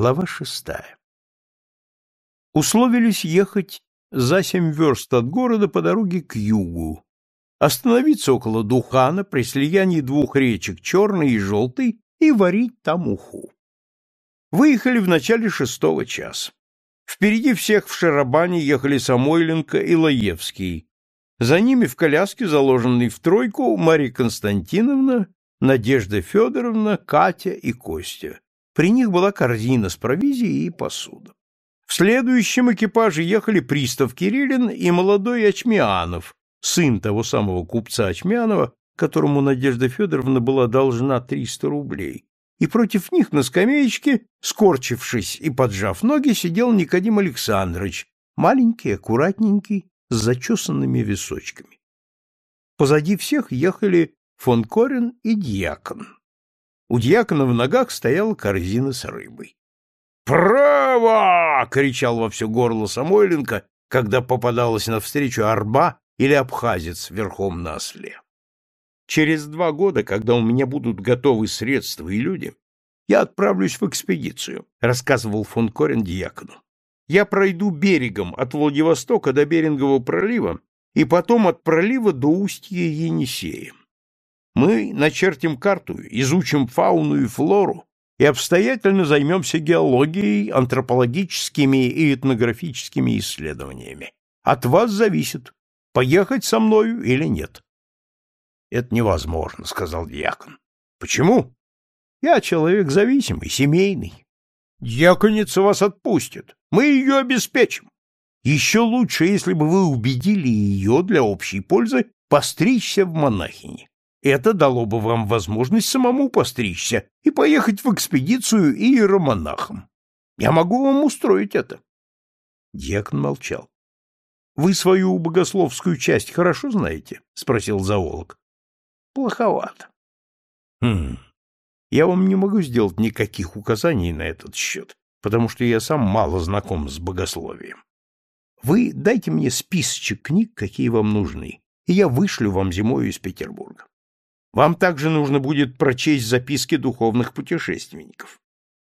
Глава шестая. Условились ехать за семь верст от города по дороге к югу, остановиться около Духана при слиянии двух речек Черной и Желтой и варить там уху. Выехали в начале шестого часа. Впереди всех в шарабане ехали Самойленко и Лаевский. За ними в коляске, заложенной в тройку, Мария Константиновна, Надежда Федоровна, Катя и Костя. При них была корзина с провизией и посуда. В следующем экипаже ехали пристав Кириллин и молодой Очмианов, сын того самого купца Очмянова, которому Надежда Федоровна была должна 300 рублей. И против них на скамеечке, скорчившись и поджав ноги, сидел Никодим Александрович, маленький, аккуратненький, с зачесанными височками. Позади всех ехали фон Корен и дьякон. У дьякона в ногах стояла корзина с рыбой. «Право!» — кричал во все горло Самойленко, когда попадалась навстречу арба или абхазец верхом на осле. Через два года, когда у меня будут готовы средства и люди, я отправлюсь в экспедицию, рассказывал фон Корен диакону. Я пройду берегом от Владивостока до Берингового пролива и потом от пролива до устья Енисея. Мы начертим карту, изучим фауну и флору и обстоятельно займемся геологией, антропологическими и этнографическими исследованиями. От вас зависит, поехать со мною или нет. — Это невозможно, — сказал дьякон. — Почему? — Я человек зависимый, семейный. Дьяконица вас отпустит. Мы ее обеспечим. Еще лучше, если бы вы убедили ее для общей пользы постричься в монахини. Это дало бы вам возможность самому постричься и поехать в экспедицию иеромонахом. Я могу вам устроить это. Дьякон молчал. — Вы свою богословскую часть хорошо знаете? — спросил зоолог. — Плоховато. — Хм. Я вам не могу сделать никаких указаний на этот счет, потому что я сам мало знаком с богословием. Вы дайте мне списочек книг, какие вам нужны, и я вышлю вам зимой из Петербурга. Вам также нужно будет прочесть записки духовных путешественников.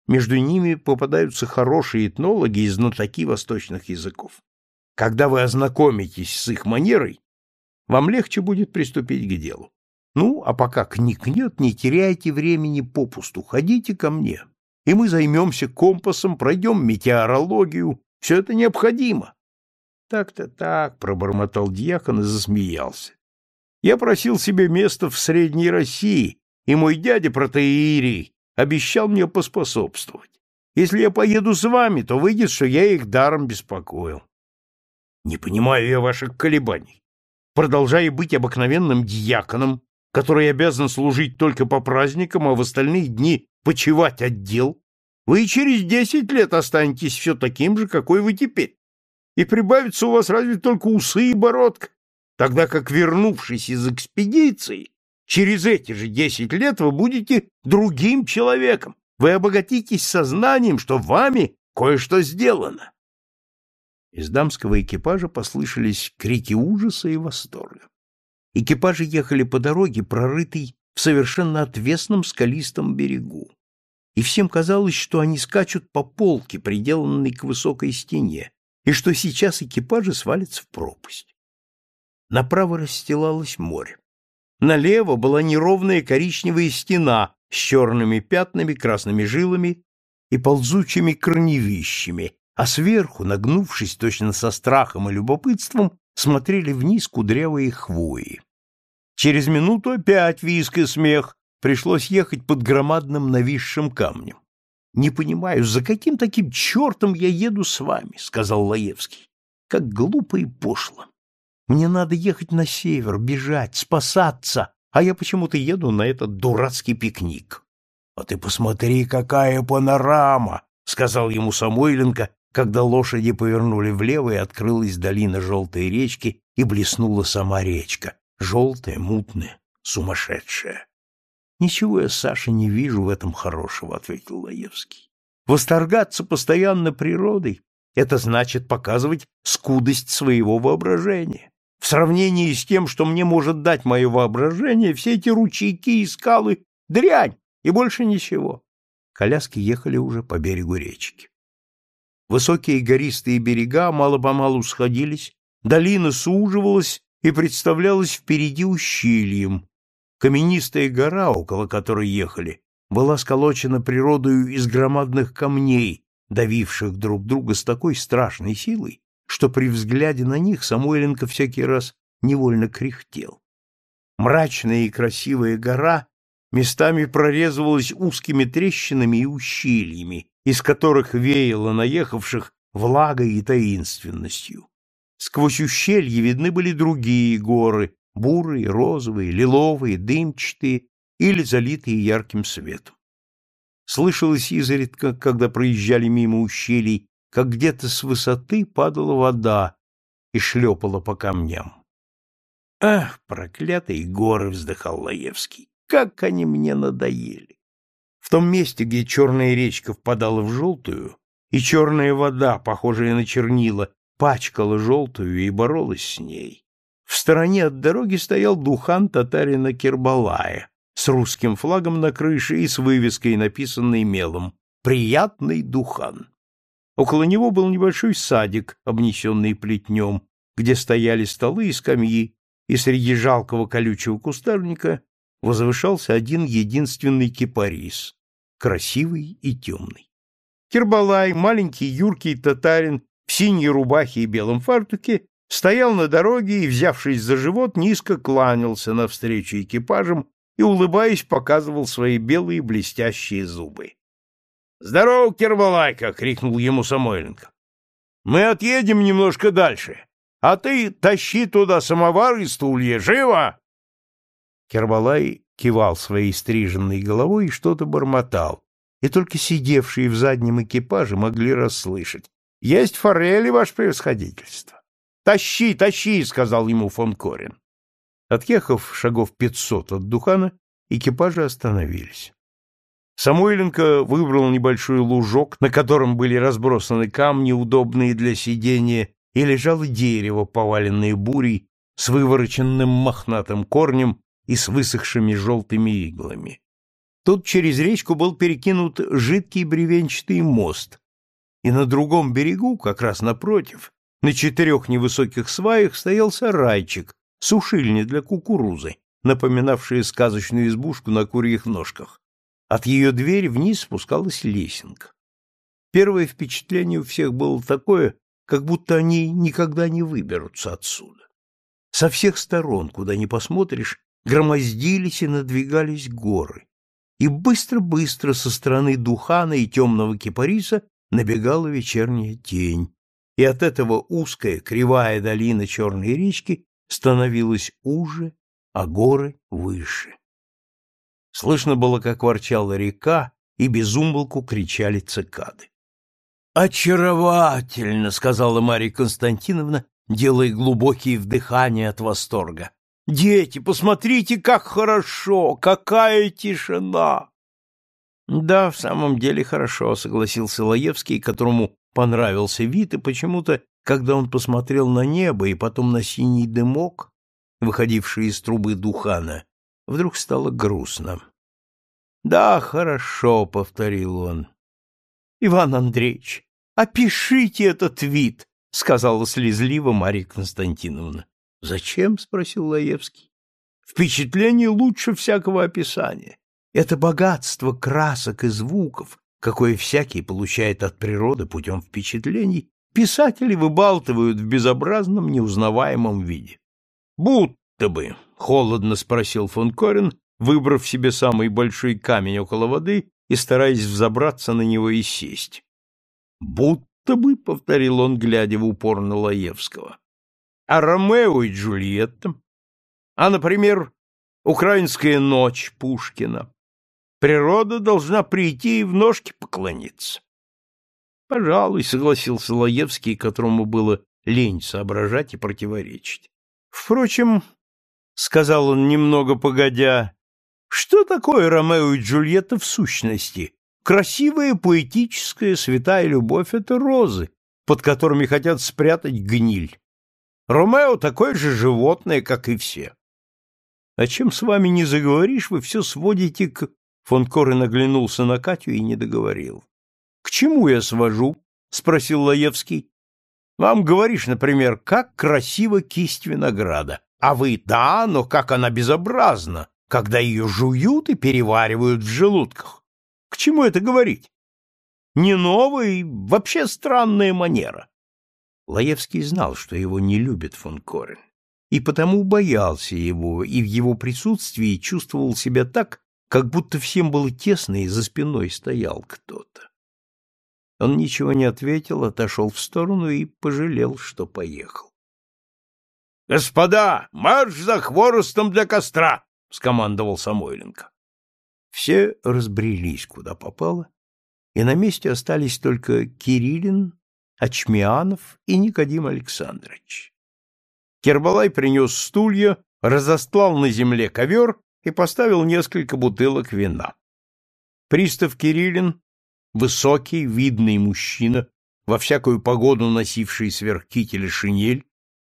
Между ними попадаются хорошие этнологи и знатоки восточных языков. Когда вы ознакомитесь с их манерой, вам легче будет приступить к делу. Ну, а пока книг нет, не теряйте времени попусту, ходите ко мне, и мы займемся компасом, пройдем метеорологию, все это необходимо. Так-то так, пробормотал дьякон и засмеялся. Я просил себе место в Средней России, и мой дядя протеерий обещал мне поспособствовать. Если я поеду с вами, то выйдет, что я их даром беспокоил. Не понимаю я ваших колебаний. Продолжая быть обыкновенным дьяконом, который обязан служить только по праздникам, а в остальные дни почивать отдел, вы через десять лет останетесь все таким же, какой вы теперь. И прибавится у вас разве только усы и бородка тогда как, вернувшись из экспедиции, через эти же десять лет вы будете другим человеком, вы обогатитесь сознанием, что вами кое-что сделано. Из дамского экипажа послышались крики ужаса и восторга. Экипажи ехали по дороге, прорытой в совершенно отвесном скалистом берегу. И всем казалось, что они скачут по полке, приделанной к высокой стене, и что сейчас экипажи свалятся в пропасть. Направо расстилалось море. Налево была неровная коричневая стена с черными пятнами, красными жилами и ползучими корневищами, а сверху, нагнувшись точно со страхом и любопытством, смотрели вниз кудрявые хвои. Через минуту опять виск и смех, пришлось ехать под громадным нависшим камнем. — Не понимаю, за каким таким чертом я еду с вами? — сказал Лаевский. — Как глупо и пошло. Мне надо ехать на север, бежать, спасаться, а я почему-то еду на этот дурацкий пикник. — А ты посмотри, какая панорама! — сказал ему Самойленко, когда лошади повернули влево и открылась долина желтой речки и блеснула сама речка, желтая, мутная, сумасшедшая. — Ничего я, Саша, не вижу в этом хорошего, — ответил Лаевский. — Восторгаться постоянно природой — это значит показывать скудость своего воображения. В сравнении с тем, что мне может дать мое воображение, все эти ручейки и скалы — дрянь, и больше ничего. Коляски ехали уже по берегу речки. Высокие гористые берега мало-помалу сходились, долина суживалась и представлялась впереди ущельем. Каменистая гора, около которой ехали, была сколочена природою из громадных камней, давивших друг друга с такой страшной силой, что при взгляде на них Самойленко всякий раз невольно кряхтел. Мрачная и красивая гора местами прорезывалась узкими трещинами и ущельями, из которых веяло наехавших влагой и таинственностью. Сквозь ущелье видны были другие горы, бурые, розовые, лиловые, дымчатые или залитые ярким светом. Слышалось изредка, когда проезжали мимо ущелий, как где-то с высоты падала вода и шлепала по камням. «Ах, проклятые горы!» — вздыхал Лаевский. «Как они мне надоели!» В том месте, где черная речка впадала в желтую, и черная вода, похожая на чернила, пачкала желтую и боролась с ней, в стороне от дороги стоял духан татарина Кирбалая с русским флагом на крыше и с вывеской, написанной мелом «Приятный духан». Около него был небольшой садик, обнесенный плетнем, где стояли столы и скамьи, и среди жалкого колючего кустарника возвышался один единственный кипарис, красивый и темный. Кирбалай, маленький юркий татарин в синей рубахе и белом фартуке, стоял на дороге и, взявшись за живот, низко кланялся навстречу экипажам и, улыбаясь, показывал свои белые блестящие зубы. — Здорово, Кирбалайка! — крикнул ему Самойленко. — Мы отъедем немножко дальше, а ты тащи туда самовар и стулья. Живо! Кербалай кивал своей стриженной головой и что-то бормотал, и только сидевшие в заднем экипаже могли расслышать. — Есть форели, ваше превосходительство. — Тащи, тащи, — сказал ему фон Корин. Отъехав шагов пятьсот от Духана, экипажи остановились. Самойленко выбрал небольшой лужок, на котором были разбросаны камни, удобные для сидения, и лежало дерево, поваленное бурей, с вывороченным мохнатым корнем и с высохшими желтыми иглами. Тут через речку был перекинут жидкий бревенчатый мост, и на другом берегу, как раз напротив, на четырех невысоких сваях стоял сарайчик, сушильня для кукурузы, напоминавшая сказочную избушку на курьих ножках. От ее двери вниз спускалась лесенка. Первое впечатление у всех было такое, как будто они никогда не выберутся отсюда. Со всех сторон, куда ни посмотришь, громоздились и надвигались горы. И быстро-быстро со стороны Духана и темного кипариса набегала вечерняя тень, и от этого узкая кривая долина черной речки становилась уже, а горы выше. Слышно было, как ворчала река, и безумолку кричали цикады. «Очаровательно!» — сказала Марья Константиновна, делая глубокие вдыхания от восторга. «Дети, посмотрите, как хорошо! Какая тишина!» «Да, в самом деле хорошо», — согласился Лаевский, которому понравился вид, и почему-то, когда он посмотрел на небо и потом на синий дымок, выходивший из трубы Духана, Вдруг стало грустно. «Да, хорошо», — повторил он. «Иван Андреевич, опишите этот вид», — сказала слезливо Марья Константиновна. «Зачем?» — спросил Лаевский. «Впечатление лучше всякого описания. Это богатство красок и звуков, какое всякий получает от природы путем впечатлений, писатели выбалтывают в безобразном, неузнаваемом виде. Будто бы, холодно спросил фон Корен, выбрав себе самый большой камень около воды и стараясь взобраться на него и сесть. Будто бы, повторил он, глядя в упор на Лаевского. А Ромео и Джульетта? А, например, Украинская ночь Пушкина? Природа должна прийти и в ножки поклониться. Пожалуй, согласился Лаевский, которому было лень соображать и противоречить. Впрочем, — сказал он немного погодя, — что такое Ромео и Джульетта в сущности? Красивая, поэтическая, святая любовь — это розы, под которыми хотят спрятать гниль. Ромео такое же животное, как и все. А чем с вами не заговоришь, вы все сводите к Фон Корен оглянулся на Катю и не договорил. — К чему я свожу? — спросил Лаевский. — Вам говоришь, например, как красиво кисть винограда. А вы, да, но как она безобразна, когда ее жуют и переваривают в желудках. К чему это говорить? Не новая вообще странная манера. Лаевский знал, что его не любит фон Корен, и потому боялся его, и в его присутствии чувствовал себя так, как будто всем было тесно и за спиной стоял кто-то. Он ничего не ответил, отошел в сторону и пожалел, что поехал. — Господа, марш за хворостом для костра! — скомандовал Самойленко. Все разбрелись, куда попало, и на месте остались только Кириллин, Ачмианов и Никодим Александрович. Кербалай принес стулья, разостлал на земле ковер и поставил несколько бутылок вина. Пристав Кириллин, высокий, видный мужчина, во всякую погоду носивший сверх кителя шинель,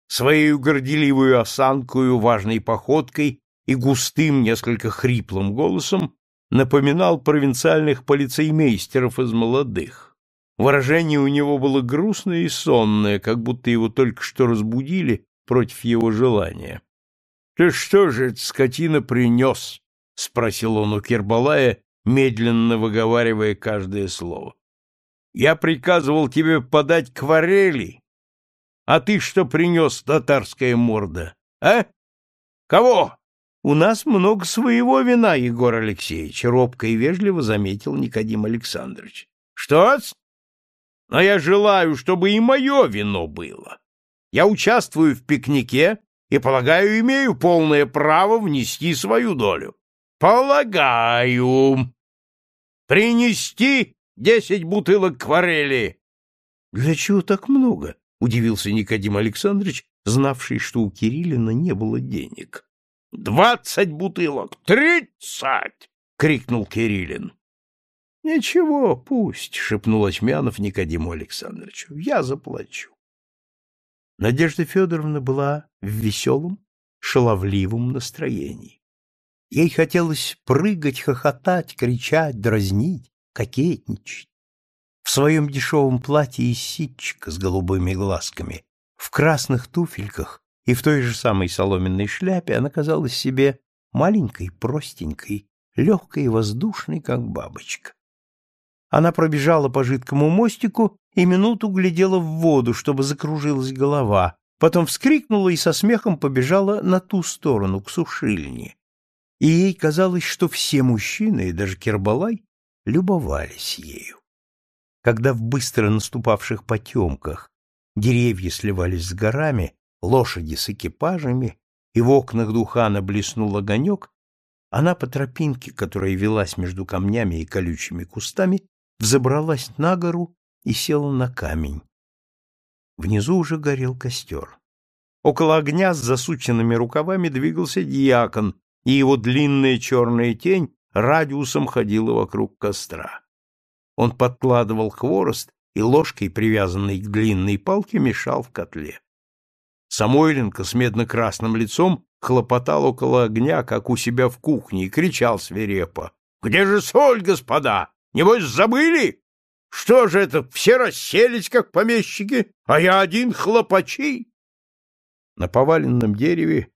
своей горделивую осанкою, важной походкой и густым, несколько хриплым голосом напоминал провинциальных полицеймейстеров из молодых. Выражение у него было грустное и сонное, как будто его только что разбудили против его желания. Ты что же скотина принес? — спросил он у Кербалая, медленно выговаривая каждое слово. — Я приказывал тебе подать кварели, а ты что принес, татарская морда, а? Кого? — У нас много своего вина, Егор Алексеевич, — робко и вежливо заметил Никодим Александрович. — Что? Но я желаю, чтобы и мое вино было. Я участвую в пикнике и, полагаю, имею полное право внести свою долю. Полагаю. Принести десять бутылок кварели. Для чего так много? Удивился Никодим Александрович, знавший, что у Кириллина не было денег. Двадцать бутылок! Тридцать! крикнул Кириллин. Ничего, пусть, шепнул Очмянов Никодиму Александровичу. Я заплачу. Надежда Федоровна была в веселом, шаловливом настроении. Ей хотелось прыгать, хохотать, кричать, дразнить, кокетничать. В своем дешевом платье из ситчика с голубыми глазками, в красных туфельках и в той же самой соломенной шляпе она казалась себе маленькой, простенькой, легкой и воздушной, как бабочка. Она пробежала по жидкому мостику и минуту глядела в воду, чтобы закружилась голова, потом вскрикнула и со смехом побежала на ту сторону, к сушильне. И ей казалось, что все мужчины, и даже Кербалай, любовались ею. Когда в быстро наступавших потемках деревья сливались с горами, лошади с экипажами, и в окнах Духана блеснул огонек, она по тропинке, которая велась между камнями и колючими кустами, взобралась на гору и села на камень. Внизу уже горел костер. Около огня с засученными рукавами двигался дьякон, и его длинная черная тень радиусом ходила вокруг костра. Он подкладывал хворост и ложкой, привязанной к длинной палке, мешал в котле. Самойленко с медно-красным лицом хлопотал около огня, как у себя в кухне, и кричал свирепо. — Где же соль, господа? Небось, забыли? Что же это, все расселись, как помещики, а я один хлопачи? На поваленном дереве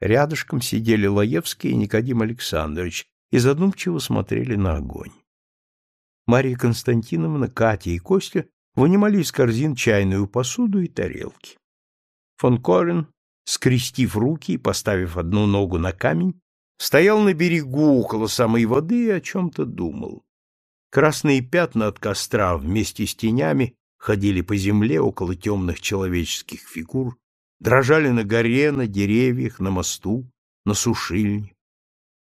рядышком сидели Лаевский и Никодим Александрович и задумчиво смотрели на огонь. Мария Константиновна, Катя и Костя вынимали из корзин чайную посуду и тарелки. Фон Корен, скрестив руки и поставив одну ногу на камень, стоял на берегу около самой воды и о чем-то думал. Красные пятна от костра вместе с тенями ходили по земле около темных человеческих фигур, дрожали на горе, на деревьях, на мосту, на сушильне.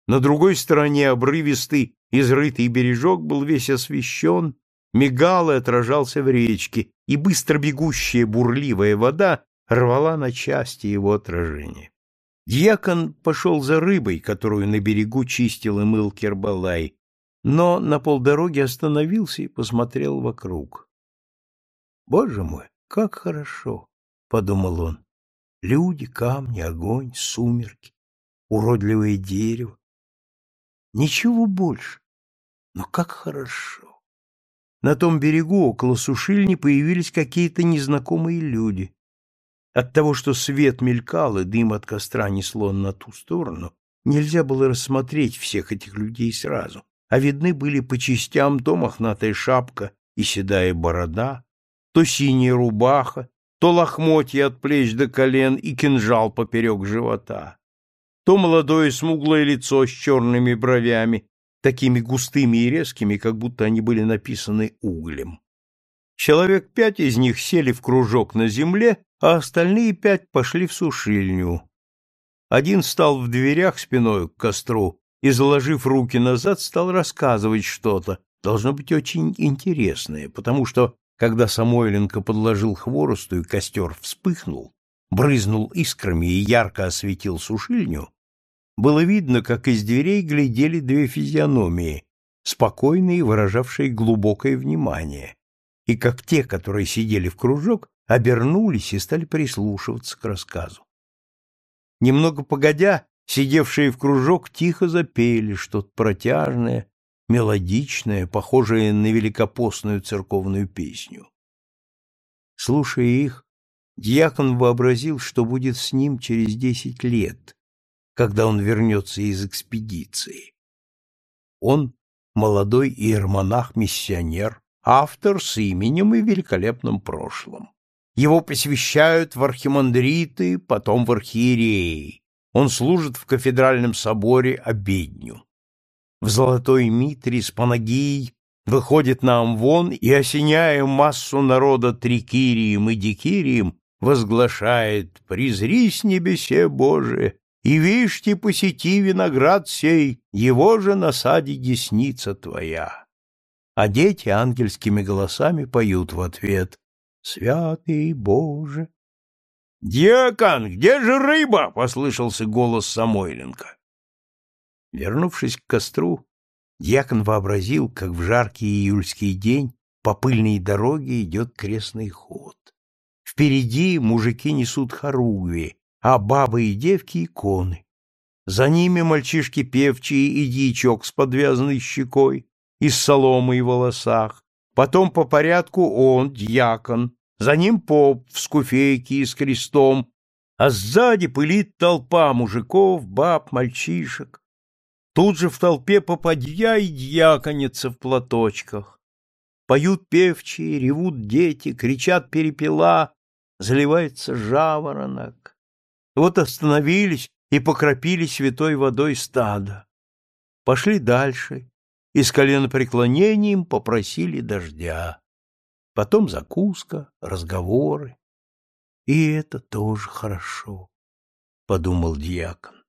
На другой стороне обрывистый, изрытый бережок был весь освещен, мигал и отражался в речке, и быстро бегущая бурливая вода рвала на части его отражение. Дьякон пошел за рыбой, которую на берегу чистил и мыл Кербалай, но на полдороге остановился и посмотрел вокруг. «Боже мой, как хорошо!» — подумал он. «Люди, камни, огонь, сумерки, уродливое дерево. Ничего больше. Но как хорошо! На том берегу, около сушильни, появились какие-то незнакомые люди. От того, что свет мелькал и дым от костра несло на ту сторону, нельзя было рассмотреть всех этих людей сразу, а видны были по частям то мохнатая шапка и седая борода, то синяя рубаха, то лохмотья от плеч до колен и кинжал поперек живота, то молодое смуглое лицо с черными бровями, такими густыми и резкими, как будто они были написаны углем. Человек пять из них сели в кружок на земле, а остальные пять пошли в сушильню. Один стал в дверях спиной к костру и, заложив руки назад, стал рассказывать что-то, должно быть очень интересное, потому что, когда Самойленко подложил хворосту и костер вспыхнул, брызнул искрами и ярко осветил сушильню, было видно, как из дверей глядели две физиономии, спокойные, выражавшие глубокое внимание, и как те, которые сидели в кружок, обернулись и стали прислушиваться к рассказу. Немного погодя, сидевшие в кружок тихо запели что-то протяжное, мелодичное, похожее на великопостную церковную песню. Слушая их, дьякон вообразил, что будет с ним через десять лет, когда он вернется из экспедиции. Он — молодой иеромонах-миссионер, автор с именем и великолепным прошлым. Его посвящают в архимандриты, потом в архиереи. Он служит в кафедральном соборе обедню. В золотой митре с панагией выходит на Амвон и, осеняя массу народа трикирием и дикирием, возглашает «Призрись небесе Божие, и вишьте посети виноград сей, его же на саде десница твоя. А дети ангельскими голосами поют в ответ «Святый Боже». «Дьякон, где же рыба?» — послышался голос Самойленко. Вернувшись к костру, дьякон вообразил, как в жаркий июльский день по пыльной дороге идет крестный ход. Впереди мужики несут хоругви, а бабы и девки — иконы. За ними мальчишки певчие и дьячок с подвязанной щекой и с соломой в волосах. Потом по порядку он, дьякон, за ним поп в скуфейке и с крестом, а сзади пылит толпа мужиков, баб, мальчишек. Тут же в толпе попадья и дьяконица в платочках. Поют певчие, ревут дети, кричат перепела, заливается жаворонок. Вот остановились и покропили святой водой стадо. Пошли дальше и с коленопреклонением попросили дождя. Потом закуска, разговоры. И это тоже хорошо, — подумал дьякон.